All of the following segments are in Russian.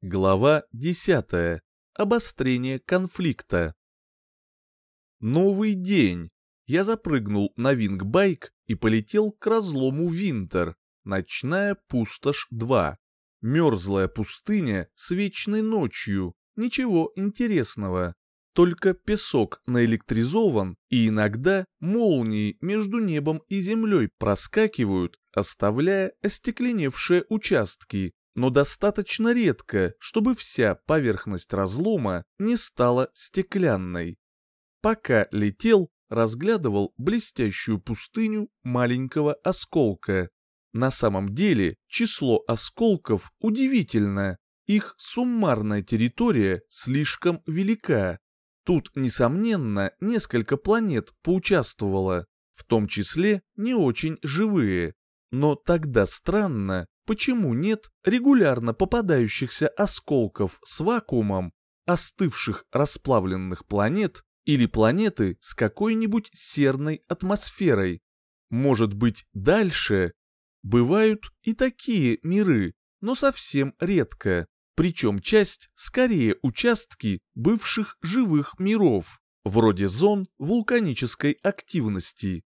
Глава 10. Обострение конфликта. Новый день. Я запрыгнул на вингбайк и полетел к разлому Винтер. Ночная пустошь 2. Мерзлая пустыня с вечной ночью. Ничего интересного. Только песок наэлектризован, и иногда молнии между небом и землей проскакивают, оставляя остекленевшие участки, но достаточно редко, чтобы вся поверхность разлома не стала стеклянной. Пока летел, разглядывал блестящую пустыню маленького осколка. На самом деле число осколков удивительно, их суммарная территория слишком велика. Тут, несомненно, несколько планет поучаствовало, в том числе не очень живые. Но тогда странно, почему нет регулярно попадающихся осколков с вакуумом, остывших расплавленных планет или планеты с какой-нибудь серной атмосферой. Может быть, дальше? Бывают и такие миры, но совсем редко. Причем часть скорее участки бывших живых миров, вроде зон вулканической активности.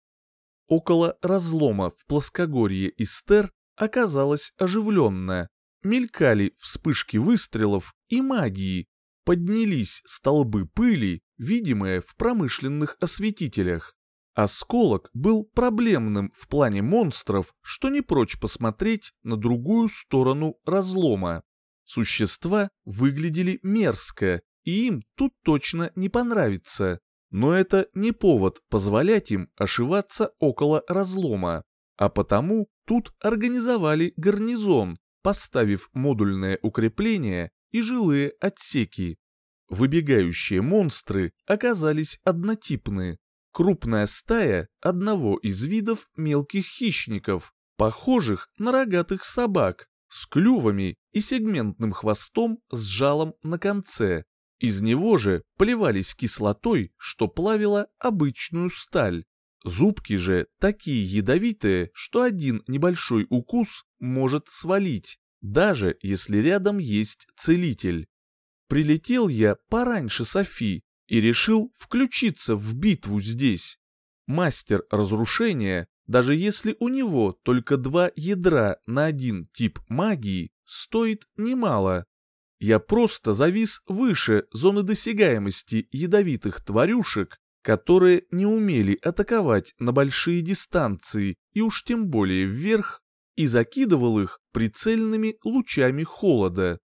Около разлома в плоскогорье Истер оказалась оживленная. Мелькали вспышки выстрелов и магии. Поднялись столбы пыли, видимые в промышленных осветителях. Осколок был проблемным в плане монстров, что не прочь посмотреть на другую сторону разлома. Существа выглядели мерзко, и им тут точно не понравится. Но это не повод позволять им ошиваться около разлома. А потому тут организовали гарнизон, поставив модульное укрепление и жилые отсеки. Выбегающие монстры оказались однотипны. Крупная стая одного из видов мелких хищников, похожих на рогатых собак, с клювами и сегментным хвостом с жалом на конце. Из него же поливались кислотой, что плавило обычную сталь. Зубки же такие ядовитые, что один небольшой укус может свалить, даже если рядом есть целитель. Прилетел я пораньше Софи и решил включиться в битву здесь. Мастер разрушения, даже если у него только два ядра на один тип магии, стоит немало. Я просто завис выше зоны досягаемости ядовитых тварюшек которые не умели атаковать на большие дистанции и уж тем более вверх, и закидывал их прицельными лучами холода.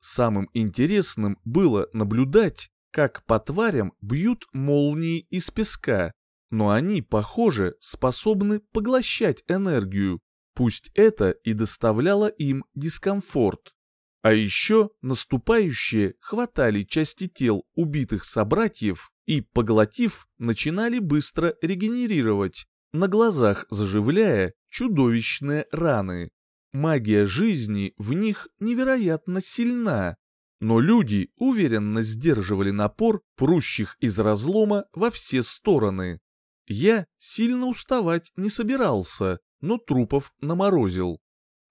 Самым интересным было наблюдать, как по тварям бьют молнии из песка, но они, похоже, способны поглощать энергию, пусть это и доставляло им дискомфорт. А еще наступающие хватали части тел убитых собратьев и, поглотив, начинали быстро регенерировать, на глазах заживляя чудовищные раны. Магия жизни в них невероятно сильна, но люди уверенно сдерживали напор прущих из разлома во все стороны. Я сильно уставать не собирался, но трупов наморозил.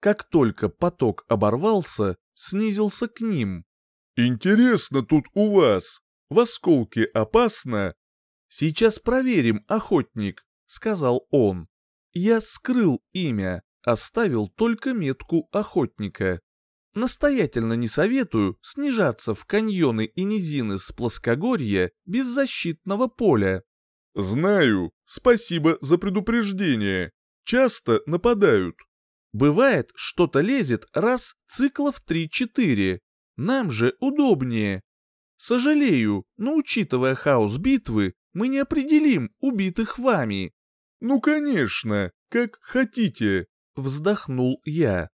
Как только поток оборвался, снизился к ним. «Интересно тут у вас», в осколке опасно?» «Сейчас проверим, охотник», — сказал он. Я скрыл имя, оставил только метку охотника. Настоятельно не советую снижаться в каньоны и низины с плоскогорья без защитного поля. «Знаю. Спасибо за предупреждение. Часто нападают». «Бывает, что-то лезет раз циклов 3-4. Нам же удобнее. Сожалею, но учитывая хаос битвы, мы не определим убитых вами. Ну, конечно, как хотите, вздохнул я.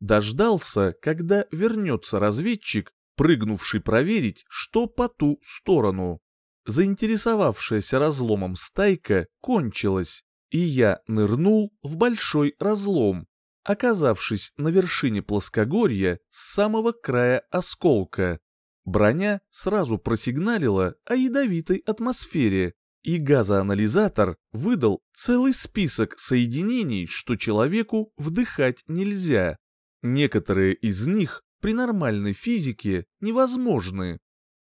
Дождался, когда вернется разведчик, прыгнувший проверить, что по ту сторону. Заинтересовавшаяся разломом стайка кончилась, и я нырнул в большой разлом, оказавшись на вершине плоскогорья с самого края осколка. Броня сразу просигналила о ядовитой атмосфере, и газоанализатор выдал целый список соединений, что человеку вдыхать нельзя. Некоторые из них при нормальной физике невозможны.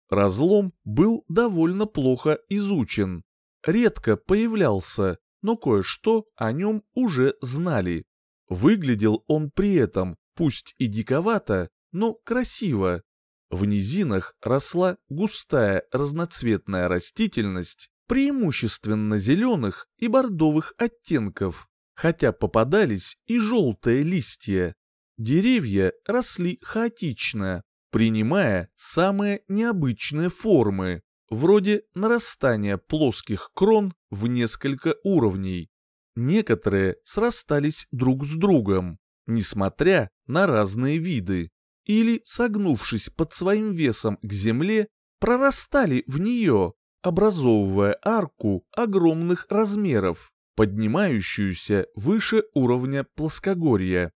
Разлом был довольно плохо изучен. Редко появлялся, но кое-что о нем уже знали. Выглядел он при этом, пусть и диковато, но красиво. В низинах росла густая разноцветная растительность, преимущественно зеленых и бордовых оттенков, хотя попадались и желтые листья. Деревья росли хаотично, принимая самые необычные формы, вроде нарастания плоских крон в несколько уровней. Некоторые срастались друг с другом, несмотря на разные виды, или, согнувшись под своим весом к земле, прорастали в нее, образовывая арку огромных размеров, поднимающуюся выше уровня плоскогорья.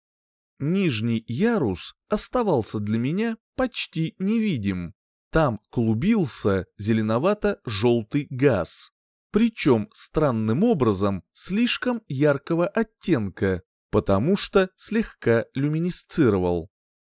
Нижний ярус оставался для меня почти невидим. Там клубился зеленовато-желтый газ. Причем странным образом слишком яркого оттенка, потому что слегка люминесцировал.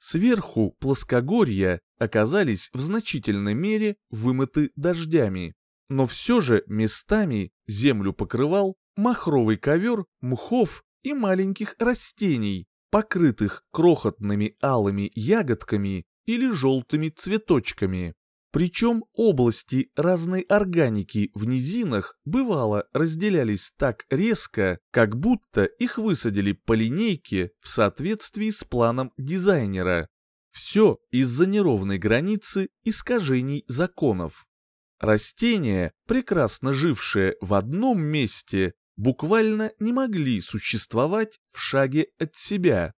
Сверху плоскогорья оказались в значительной мере вымыты дождями, но все же местами землю покрывал махровый ковер мхов и маленьких растений, покрытых крохотными алыми ягодками или желтыми цветочками. Причем области разной органики в низинах бывало разделялись так резко, как будто их высадили по линейке в соответствии с планом дизайнера. Все из-за неровной границы искажений законов. Растения, прекрасно жившие в одном месте, буквально не могли существовать в шаге от себя.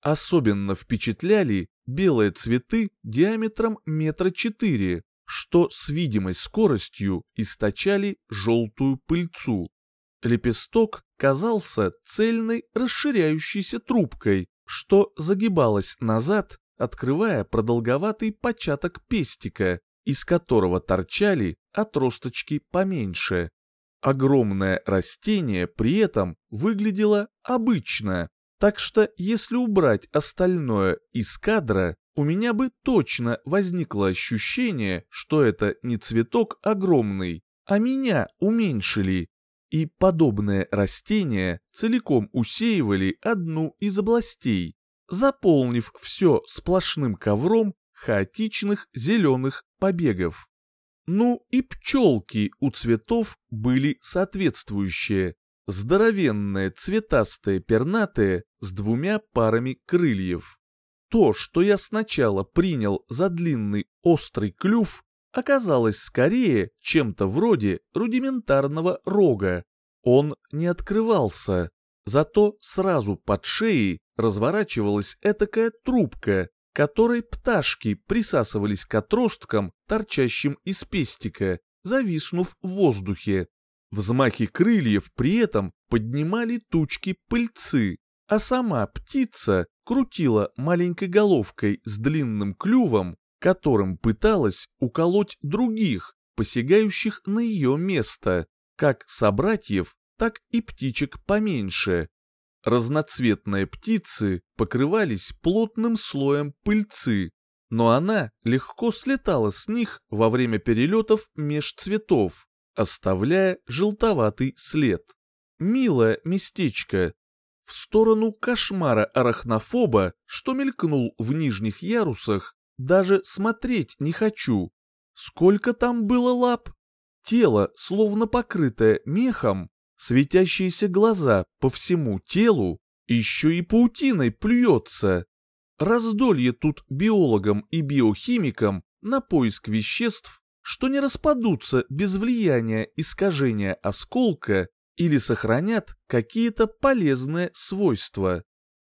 Особенно впечатляли белые цветы диаметром метра четыре, что с видимой скоростью источали желтую пыльцу. Лепесток казался цельной расширяющейся трубкой, что загибалась назад, открывая продолговатый початок пестика, из которого торчали отросточки поменьше. Огромное растение при этом выглядело обычно, так что если убрать остальное из кадра, у меня бы точно возникло ощущение, что это не цветок огромный, а меня уменьшили. И подобные растения целиком усеивали одну из областей, заполнив все сплошным ковром хаотичных зеленых побегов. Ну и пчелки у цветов были соответствующие. Здоровенные цветастые пернатые с двумя парами крыльев. То, что я сначала принял за длинный острый клюв, оказалось скорее чем-то вроде рудиментарного рога. Он не открывался, зато сразу под шеей разворачивалась этакая трубка, которой пташки присасывались к отросткам, торчащим из пестика, зависнув в воздухе. Взмахи крыльев при этом поднимали тучки пыльцы, а сама птица крутила маленькой головкой с длинным клювом, которым пыталась уколоть других, посягающих на ее место, как собратьев, так и птичек поменьше. Разноцветные птицы покрывались плотным слоем пыльцы, но она легко слетала с них во время перелетов меж цветов, оставляя желтоватый след. Милое местечко. В сторону кошмара арахнофоба, что мелькнул в нижних ярусах, даже смотреть не хочу. Сколько там было лап? Тело, словно покрытое мехом, светящиеся глаза по всему телу, еще и паутиной плюется. Раздолье тут биологам и биохимикам на поиск веществ, что не распадутся без влияния искажения осколка или сохранят какие-то полезные свойства.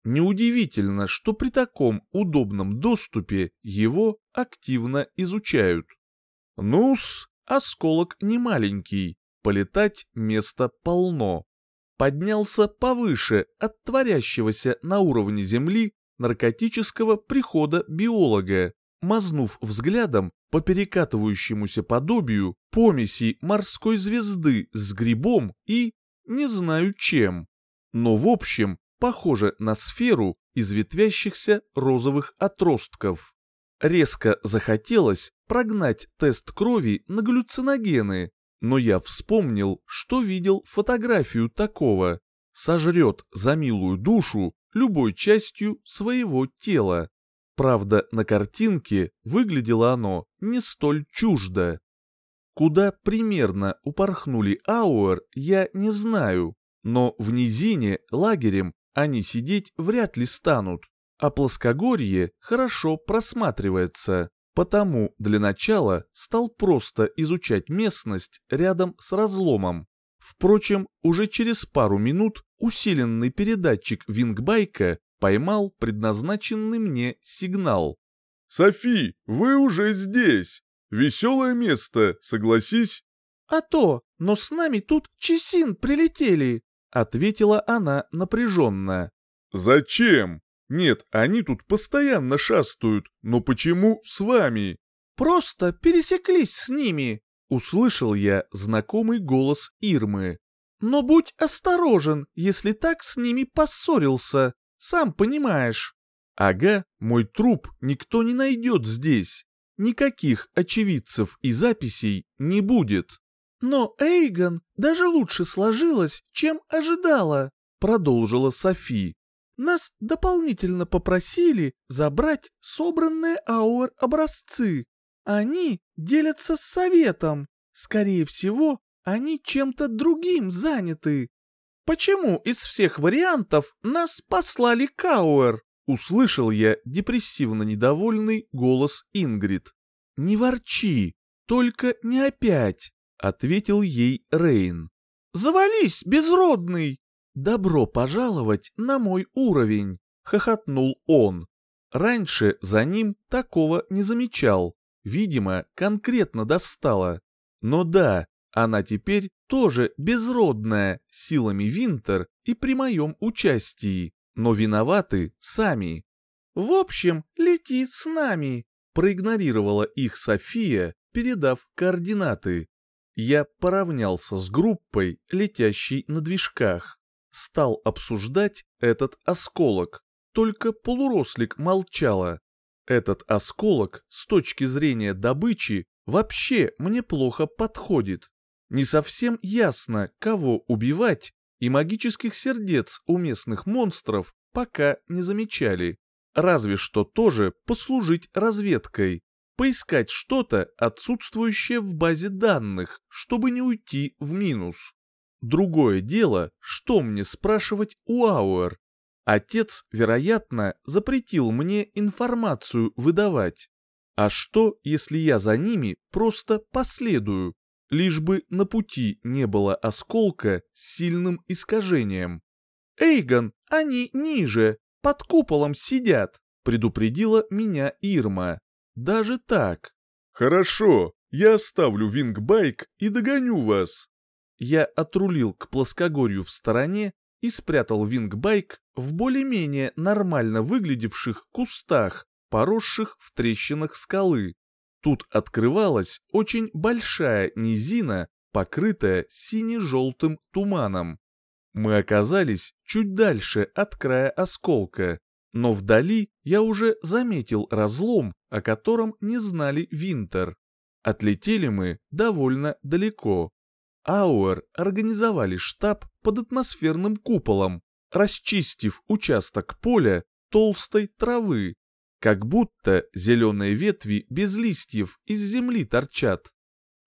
Неудивительно, что при таком удобном доступе его активно изучают. Ну-с, осколок не маленький, полетать места полно. Поднялся повыше от творящегося на уровне Земли наркотического прихода биолога, мазнув взглядом по перекатывающемуся подобию помеси морской звезды с грибом и не знаю чем. Но в общем, похоже на сферу из ветвящихся розовых отростков. Резко захотелось прогнать тест крови на галлюциногены, но я вспомнил, что видел фотографию такого. Сожрет за милую душу любой частью своего тела. Правда, на картинке выглядело оно не столь чуждо. Куда примерно упорхнули Ауэр, я не знаю, но в низине лагерем они сидеть вряд ли станут, а плоскогорье хорошо просматривается. Потому для начала стал просто изучать местность рядом с разломом. Впрочем, уже через пару минут усиленный передатчик вингбайка поймал предназначенный мне сигнал. «Софи, вы уже здесь! Веселое место, согласись?» «А то, но с нами тут Чесин прилетели!» — ответила она напряженно. «Зачем? Нет, они тут постоянно шастают, но почему с вами?» «Просто пересеклись с ними!» — услышал я знакомый голос Ирмы. «Но будь осторожен, если так с ними поссорился, сам понимаешь». «Ага, мой труп никто не найдет здесь. Никаких очевидцев и записей не будет». «Но Эйгон даже лучше сложилось, чем ожидала», — продолжила Софи. «Нас дополнительно попросили забрать собранные ауэр образцы. Они делятся с советом. Скорее всего, они чем-то другим заняты. Почему из всех вариантов нас послали Кауэр?» Услышал я депрессивно недовольный голос Ингрид. «Не ворчи, только не опять», — ответил ей Рейн. «Завались, безродный!» «Добро пожаловать на мой уровень», — хохотнул он. Раньше за ним такого не замечал. Видимо, конкретно достала. Но да, она теперь тоже безродная силами Винтер и при моем участии но виноваты сами. «В общем, лети с нами», — проигнорировала их София, передав координаты. Я поравнялся с группой, летящей на движках. Стал обсуждать этот осколок. Только полурослик молчала. Этот осколок, с точки зрения добычи, вообще мне плохо подходит. Не совсем ясно, кого убивать и магических сердец у местных монстров пока не замечали. Разве что тоже послужить разведкой, поискать что-то, отсутствующее в базе данных, чтобы не уйти в минус. Другое дело, что мне спрашивать у Ауэр. Отец, вероятно, запретил мне информацию выдавать. А что, если я за ними просто последую? Лишь бы на пути не было осколка с сильным искажением. «Эйгон, они ниже, под куполом сидят», — предупредила меня Ирма. «Даже так». «Хорошо, я оставлю вингбайк и догоню вас». Я отрулил к плоскогорью в стороне и спрятал вингбайк в более-менее нормально выглядевших кустах, поросших в трещинах скалы. Тут открывалась очень большая низина, покрытая сине-желтым туманом. Мы оказались чуть дальше от края осколка, но вдали я уже заметил разлом, о котором не знали Винтер. Отлетели мы довольно далеко. Ауэр организовали штаб под атмосферным куполом, расчистив участок поля толстой травы, как будто зеленые ветви без листьев из земли торчат.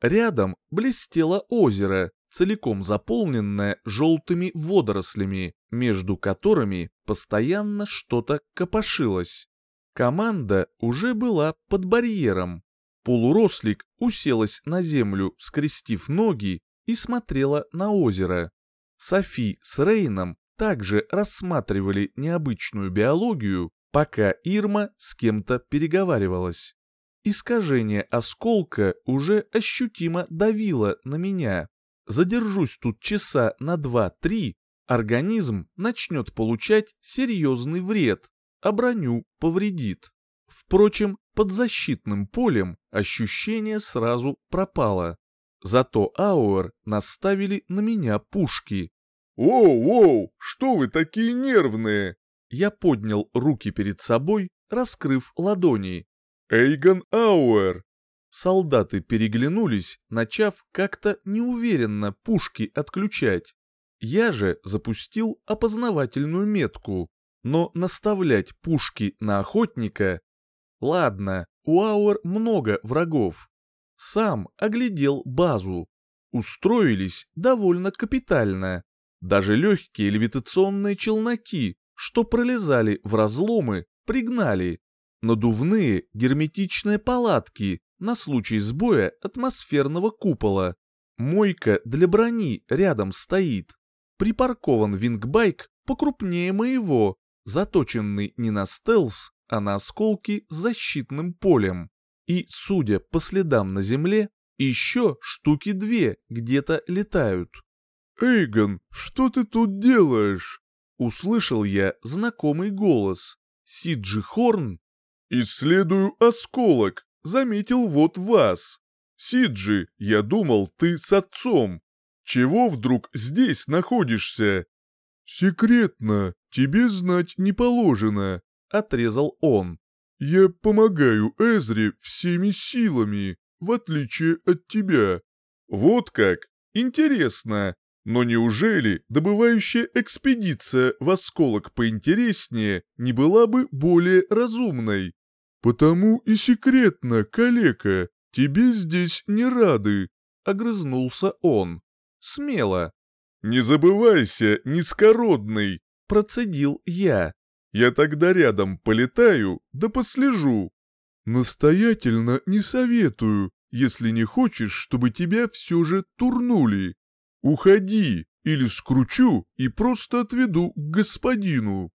Рядом блестело озеро, целиком заполненное желтыми водорослями, между которыми постоянно что-то копошилось. Команда уже была под барьером. Полурослик уселась на землю, скрестив ноги, и смотрела на озеро. Софи с Рейном также рассматривали необычную биологию пока Ирма с кем-то переговаривалась. Искажение осколка уже ощутимо давило на меня. Задержусь тут часа на два-три, организм начнет получать серьезный вред, а броню повредит. Впрочем, под защитным полем ощущение сразу пропало. Зато Ауэр наставили на меня пушки. «Воу-воу, что вы такие нервные?» Я поднял руки перед собой, раскрыв ладони. «Эйгон Ауэр!» Солдаты переглянулись, начав как-то неуверенно пушки отключать. Я же запустил опознавательную метку, но наставлять пушки на охотника... Ладно, у Ауэр много врагов. Сам оглядел базу. Устроились довольно капитально. Даже легкие левитационные челноки, что пролезали в разломы, пригнали. Надувные герметичные палатки на случай сбоя атмосферного купола. Мойка для брони рядом стоит. Припаркован вингбайк покрупнее моего, заточенный не на стелс, а на осколки с защитным полем. И, судя по следам на земле, еще штуки две где-то летают. «Эйгон, что ты тут делаешь?» Услышал я знакомый голос. Сиджи Хорн. «Исследую осколок, заметил вот вас. Сиджи, я думал, ты с отцом. Чего вдруг здесь находишься?» «Секретно, тебе знать не положено», — отрезал он. «Я помогаю Эзре всеми силами, в отличие от тебя». «Вот как? Интересно. Но неужели добывающая экспедиция в осколок поинтереснее не была бы более разумной? Потому и секретно, калека, тебе здесь не рады, огрызнулся он. Смело. Не забывайся, низкородный, процедил я. Я тогда рядом полетаю, да послежу. Настоятельно не советую, если не хочешь, чтобы тебя все же турнули. «Уходи, или скручу и просто отведу к господину».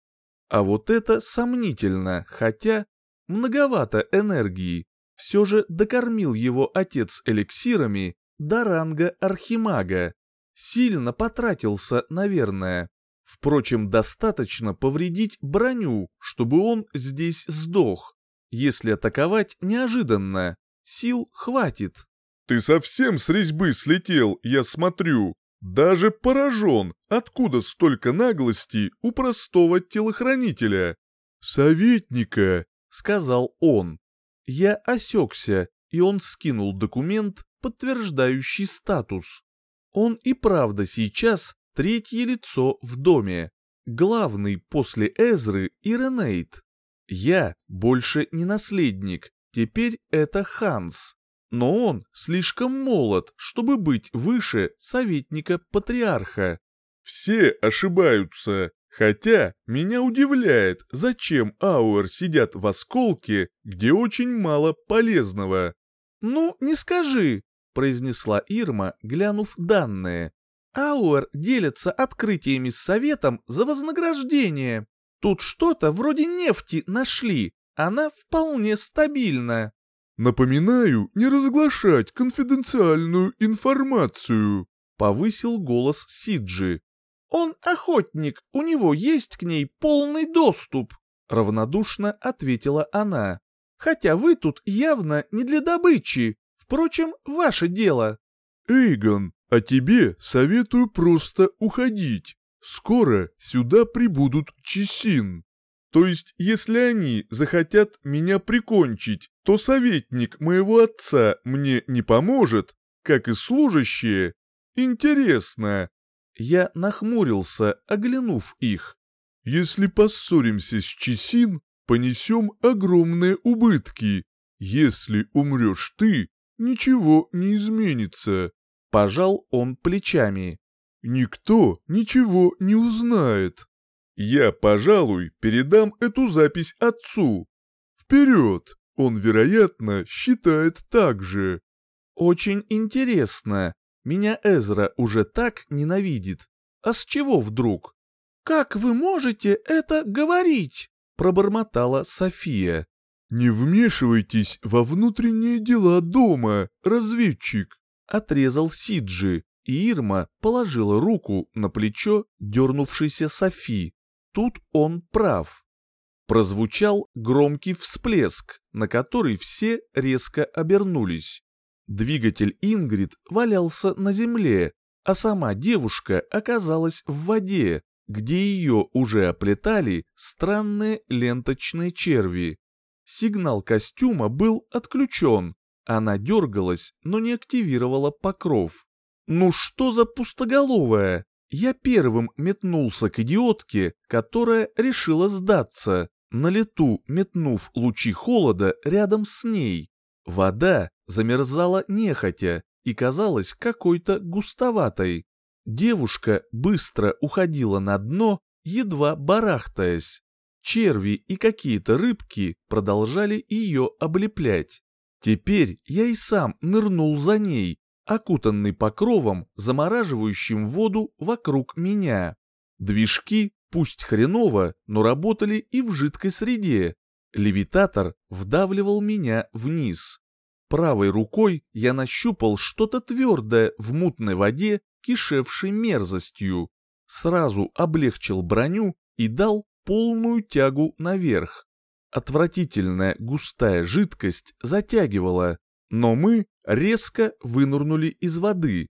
А вот это сомнительно, хотя многовато энергии. Все же докормил его отец эликсирами до ранга архимага. Сильно потратился, наверное. Впрочем, достаточно повредить броню, чтобы он здесь сдох. Если атаковать неожиданно, сил хватит. «Ты совсем с резьбы слетел, я смотрю. Даже поражен, откуда столько наглости у простого телохранителя». «Советника», — сказал он. Я осекся, и он скинул документ, подтверждающий статус. Он и правда сейчас третье лицо в доме, главный после Эзры и Ренейт. Я больше не наследник, теперь это Ханс но он слишком молод, чтобы быть выше советника патриарха. Все ошибаются, хотя меня удивляет, зачем Ауэр сидят в осколке, где очень мало полезного. «Ну, не скажи», — произнесла Ирма, глянув данные. «Ауэр делятся открытиями с советом за вознаграждение. Тут что-то вроде нефти нашли, она вполне стабильна». «Напоминаю, не разглашать конфиденциальную информацию», — повысил голос Сиджи. «Он охотник, у него есть к ней полный доступ», — равнодушно ответила она. «Хотя вы тут явно не для добычи. Впрочем, ваше дело». «Эйгон, а тебе советую просто уходить. Скоро сюда прибудут Чесин». То есть, если они захотят меня прикончить, то советник моего отца мне не поможет, как и служащие? Интересно. Я нахмурился, оглянув их. Если поссоримся с Чесин, понесем огромные убытки. Если умрешь ты, ничего не изменится. Пожал он плечами. Никто ничего не узнает. Я, пожалуй, передам эту запись отцу. Вперед! Он, вероятно, считает так же. Очень интересно. Меня Эзра уже так ненавидит. А с чего вдруг? Как вы можете это говорить? Пробормотала София. Не вмешивайтесь во внутренние дела дома, разведчик. Отрезал Сиджи, и Ирма положила руку на плечо дернувшейся Софи. Тут он прав. Прозвучал громкий всплеск, на который все резко обернулись. Двигатель Ингрид валялся на земле, а сама девушка оказалась в воде, где ее уже оплетали странные ленточные черви. Сигнал костюма был отключен, она дергалась, но не активировала покров. Ну что за пустоголовая? Я первым метнулся к идиотке, которая решила сдаться, на лету метнув лучи холода рядом с ней. Вода замерзала нехотя и казалась какой-то густоватой. Девушка быстро уходила на дно, едва барахтаясь. Черви и какие-то рыбки продолжали ее облеплять. Теперь я и сам нырнул за ней, окутанный покровом, замораживающим воду вокруг меня. Движки, пусть хреново, но работали и в жидкой среде. Левитатор вдавливал меня вниз. Правой рукой я нащупал что-то твердое в мутной воде, кишевшей мерзостью. Сразу облегчил броню и дал полную тягу наверх. Отвратительная густая жидкость затягивала, но мы резко вынырнули из воды.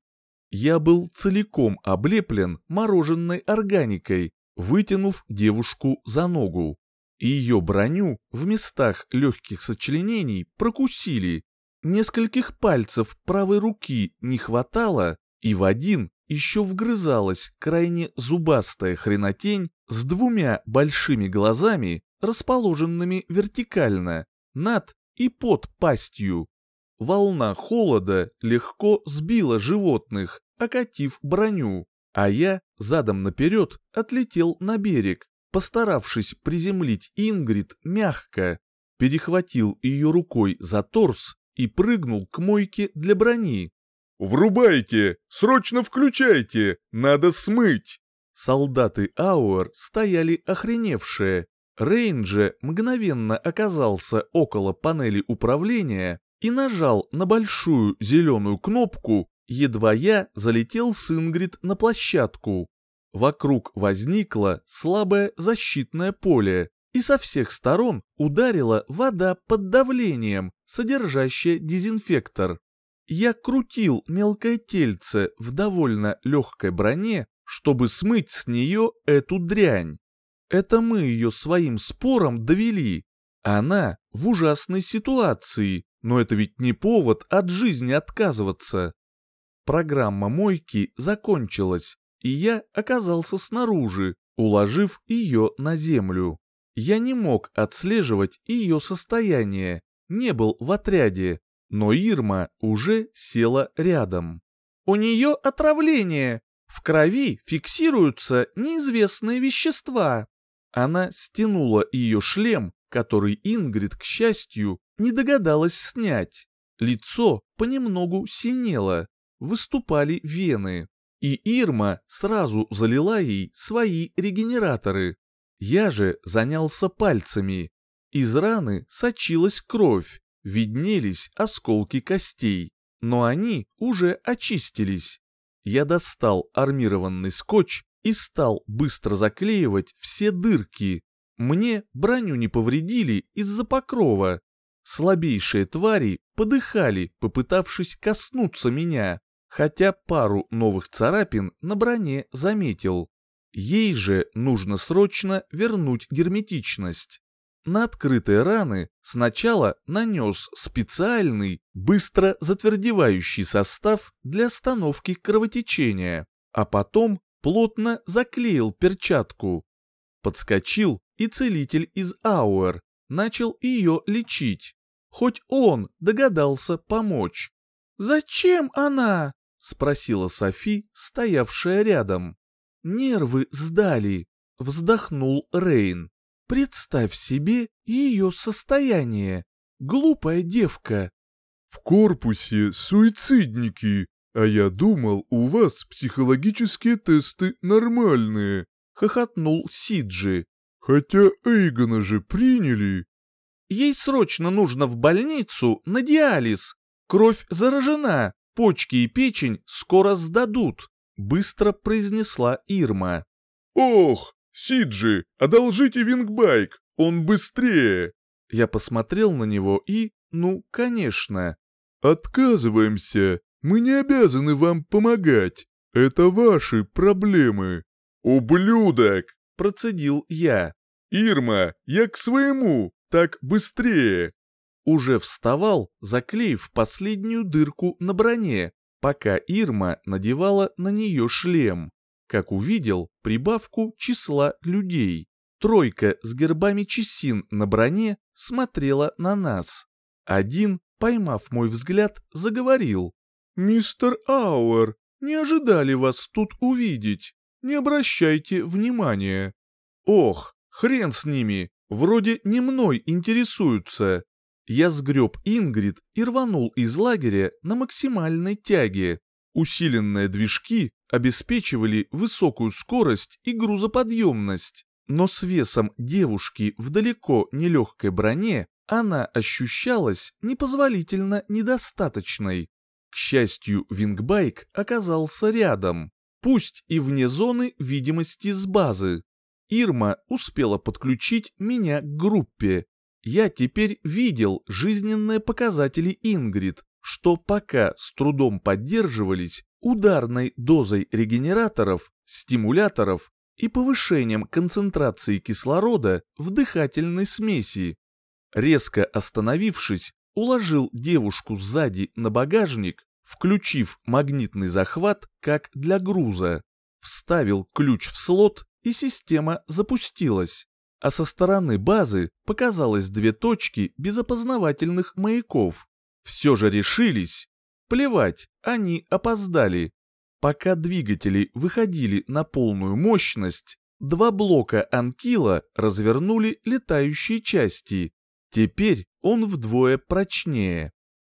Я был целиком облеплен мороженной органикой, вытянув девушку за ногу. Ее броню в местах легких сочленений прокусили. Нескольких пальцев правой руки не хватало, и в один еще вгрызалась крайне зубастая хренотень с двумя большими глазами расположенными вертикально, над и под пастью. Волна холода легко сбила животных, окатив броню, а я задом наперед отлетел на берег, постаравшись приземлить Ингрид мягко, перехватил ее рукой за торс и прыгнул к мойке для брони. «Врубайте! Срочно включайте! Надо смыть!» Солдаты Ауэр стояли охреневшие, Рейнджи мгновенно оказался около панели управления и нажал на большую зеленую кнопку, едва я залетел с Ингрид на площадку. Вокруг возникло слабое защитное поле, и со всех сторон ударила вода под давлением, содержащая дезинфектор. Я крутил мелкое тельце в довольно легкой броне, чтобы смыть с нее эту дрянь. Это мы ее своим спором довели. Она в ужасной ситуации, но это ведь не повод от жизни отказываться. Программа мойки закончилась, и я оказался снаружи, уложив ее на землю. Я не мог отслеживать ее состояние, не был в отряде, но Ирма уже села рядом. «У нее отравление. В крови фиксируются неизвестные вещества», она стянула ее шлем, который Ингрид, к счастью, не догадалась снять. Лицо понемногу синело, выступали вены. И Ирма сразу залила ей свои регенераторы. Я же занялся пальцами. Из раны сочилась кровь, виднелись осколки костей, но они уже очистились. Я достал армированный скотч и стал быстро заклеивать все дырки. Мне броню не повредили из-за покрова. Слабейшие твари подыхали, попытавшись коснуться меня, хотя пару новых царапин на броне заметил. Ей же нужно срочно вернуть герметичность. На открытые раны сначала нанес специальный, быстро затвердевающий состав для остановки кровотечения, а потом плотно заклеил перчатку. Подскочил и целитель из Ауэр, начал ее лечить. Хоть он догадался помочь. «Зачем она?» — спросила Софи, стоявшая рядом. «Нервы сдали», — вздохнул Рейн. «Представь себе ее состояние. Глупая девка». «В корпусе суицидники», «А я думал, у вас психологические тесты нормальные», — хохотнул Сиджи. «Хотя Эйгона же приняли». «Ей срочно нужно в больницу на диализ. Кровь заражена, почки и печень скоро сдадут», — быстро произнесла Ирма. «Ох, Сиджи, одолжите вингбайк, он быстрее!» Я посмотрел на него и, ну, конечно. «Отказываемся, мы не обязаны вам помогать. Это ваши проблемы». «Ублюдок!» — процедил я. «Ирма, я к своему, так быстрее!» Уже вставал, заклеив последнюю дырку на броне, пока Ирма надевала на нее шлем. Как увидел, прибавку числа людей. Тройка с гербами чесин на броне смотрела на нас. Один, поймав мой взгляд, заговорил. «Мистер Ауэр, не ожидали вас тут увидеть. Не обращайте внимания». «Ох, хрен с ними, вроде не мной интересуются». Я сгреб Ингрид и рванул из лагеря на максимальной тяге. Усиленные движки обеспечивали высокую скорость и грузоподъемность, но с весом девушки в далеко нелегкой броне она ощущалась непозволительно недостаточной. К счастью, вингбайк оказался рядом, пусть и вне зоны видимости с базы. Ирма успела подключить меня к группе. Я теперь видел жизненные показатели Ингрид, что пока с трудом поддерживались ударной дозой регенераторов, стимуляторов и повышением концентрации кислорода в дыхательной смеси. Резко остановившись, уложил девушку сзади на багажник, включив магнитный захват как для груза. Вставил ключ в слот, и система запустилась. А со стороны базы показалось две точки без опознавательных маяков. Все же решились. Плевать, они опоздали. Пока двигатели выходили на полную мощность, два блока Анкила развернули летающие части. Теперь он вдвое прочнее.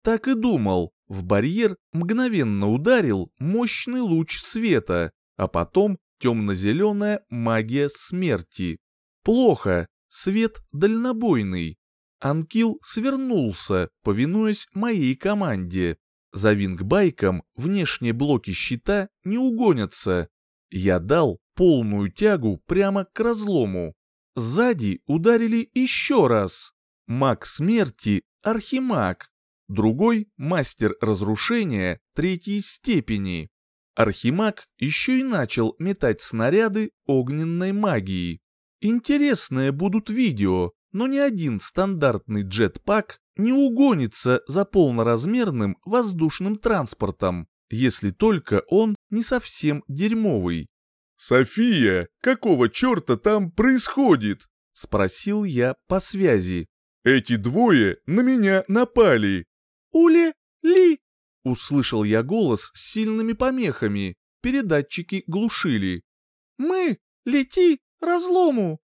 Так и думал, в барьер мгновенно ударил мощный луч света, а потом темно-зеленая магия смерти. Плохо, свет дальнобойный. Анкил свернулся, повинуясь моей команде. За вингбайком внешние блоки щита не угонятся. Я дал полную тягу прямо к разлому. Сзади ударили еще раз. Маг смерти — архимаг. Другой — мастер разрушения третьей степени. Архимаг еще и начал метать снаряды огненной магии. Интересные будут видео, но ни один стандартный джетпак не угонится за полноразмерным воздушным транспортом, если только он не совсем дерьмовый. «София, какого черта там происходит?» — спросил я по связи. «Эти двое на меня напали». «Уле-ли!» — услышал я голос с сильными помехами. Передатчики глушили. «Мы! Лети! Разлому!»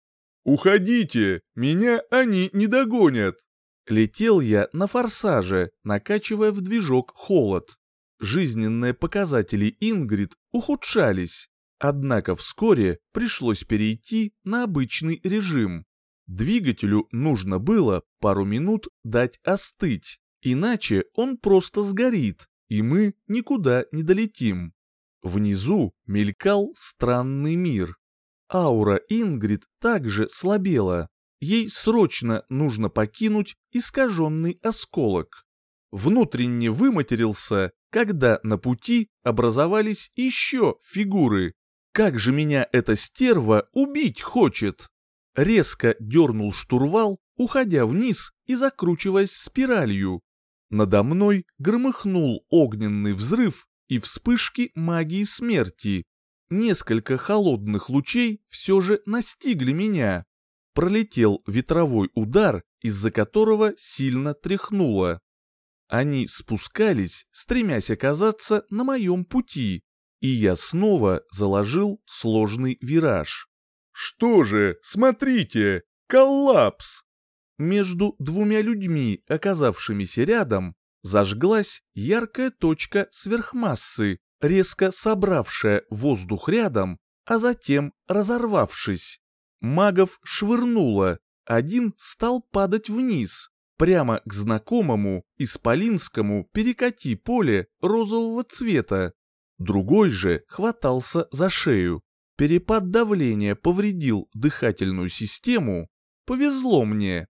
«Уходите! Меня они не догонят!» Летел я на форсаже, накачивая в движок холод. Жизненные показатели Ингрид ухудшались, однако вскоре пришлось перейти на обычный режим. Двигателю нужно было пару минут дать остыть, иначе он просто сгорит, и мы никуда не долетим. Внизу мелькал странный мир. Аура Ингрид также слабела. Ей срочно нужно покинуть искаженный осколок. Внутренне выматерился, когда на пути образовались еще фигуры. Как же меня эта стерва убить хочет? Резко дернул штурвал, уходя вниз и закручиваясь спиралью. Надо мной громыхнул огненный взрыв и вспышки магии смерти. Несколько холодных лучей все же настигли меня пролетел ветровой удар, из-за которого сильно тряхнуло. Они спускались, стремясь оказаться на моем пути, и я снова заложил сложный вираж. «Что же, смотрите, коллапс!» Между двумя людьми, оказавшимися рядом, зажглась яркая точка сверхмассы, резко собравшая воздух рядом, а затем разорвавшись. Магов швырнуло, один стал падать вниз, прямо к знакомому исполинскому перекати поле розового цвета. Другой же хватался за шею. Перепад давления повредил дыхательную систему. Повезло мне.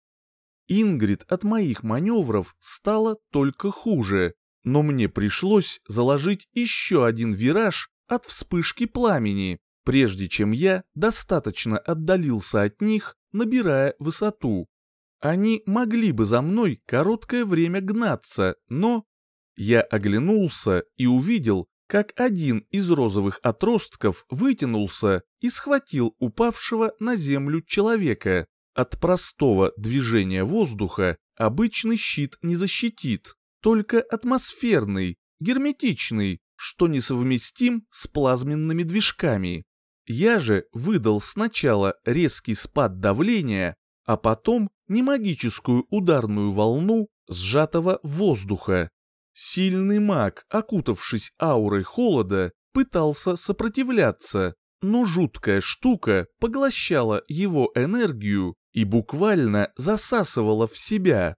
Ингрид от моих маневров стало только хуже, но мне пришлось заложить еще один вираж от вспышки пламени. прежде чем я достаточно отдалился от них, набирая высоту. Они могли бы за мной короткое время гнаться, но... Я оглянулся и увидел, как один из розовых отростков вытянулся и схватил упавшего на землю человека. От простого движения воздуха обычный щит не защитит, только атмосферный, герметичный, что несовместим с плазменными движками. Я же выдал сначала резкий спад давления, а потом немагическую ударную волну сжатого воздуха. Сильный маг, окутавшись аурой холода, пытался сопротивляться, но жуткая штука поглощала его энергию и буквально засасывала в себя.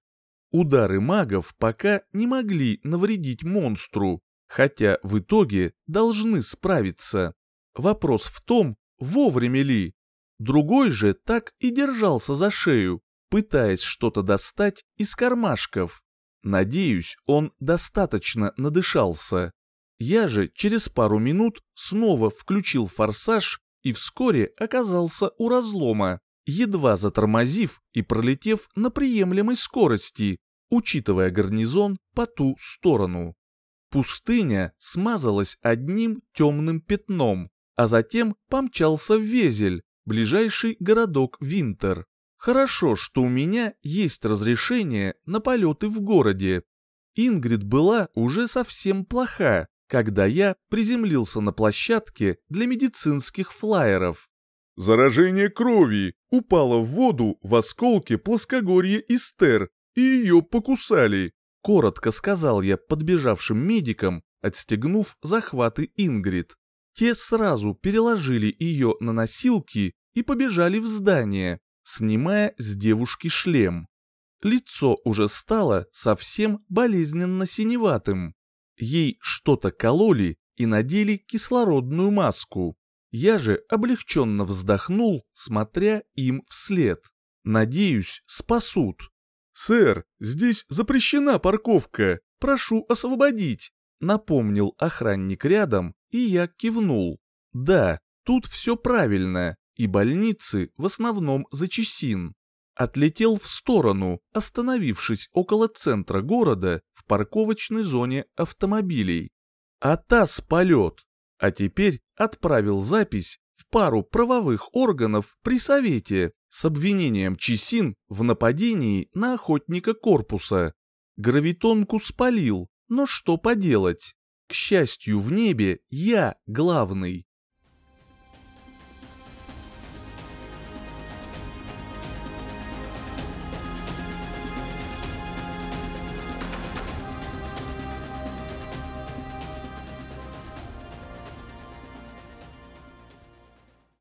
Удары магов пока не могли навредить монстру, хотя в итоге должны справиться. Вопрос в том, вовремя ли. Другой же так и держался за шею, пытаясь что-то достать из кармашков. Надеюсь, он достаточно надышался. Я же через пару минут снова включил форсаж и вскоре оказался у разлома, едва затормозив и пролетев на приемлемой скорости, учитывая гарнизон по ту сторону. Пустыня смазалась одним темным пятном, а затем помчался в Везель, ближайший городок Винтер. Хорошо, что у меня есть разрешение на полеты в городе. Ингрид была уже совсем плоха, когда я приземлился на площадке для медицинских флайеров. Заражение крови упало в воду в осколке плоскогорья Истер, и ее покусали. Коротко сказал я подбежавшим медикам, отстегнув захваты Ингрид. Те сразу переложили ее на носилки и побежали в здание, снимая с девушки шлем. Лицо уже стало совсем болезненно синеватым. Ей что-то кололи и надели кислородную маску. Я же облегченно вздохнул, смотря им вслед. Надеюсь, спасут. «Сэр, здесь запрещена парковка. Прошу освободить», — напомнил охранник рядом, и я кивнул. «Да, тут все правильно и больницы в основном за Чесин. Отлетел в сторону, остановившись около центра города в парковочной зоне автомобилей. А та полет. А теперь отправил запись в пару правовых органов при Совете с обвинением Чесин в нападении на охотника корпуса. Гравитонку спалил, но что поделать? К счастью, в небе я главный.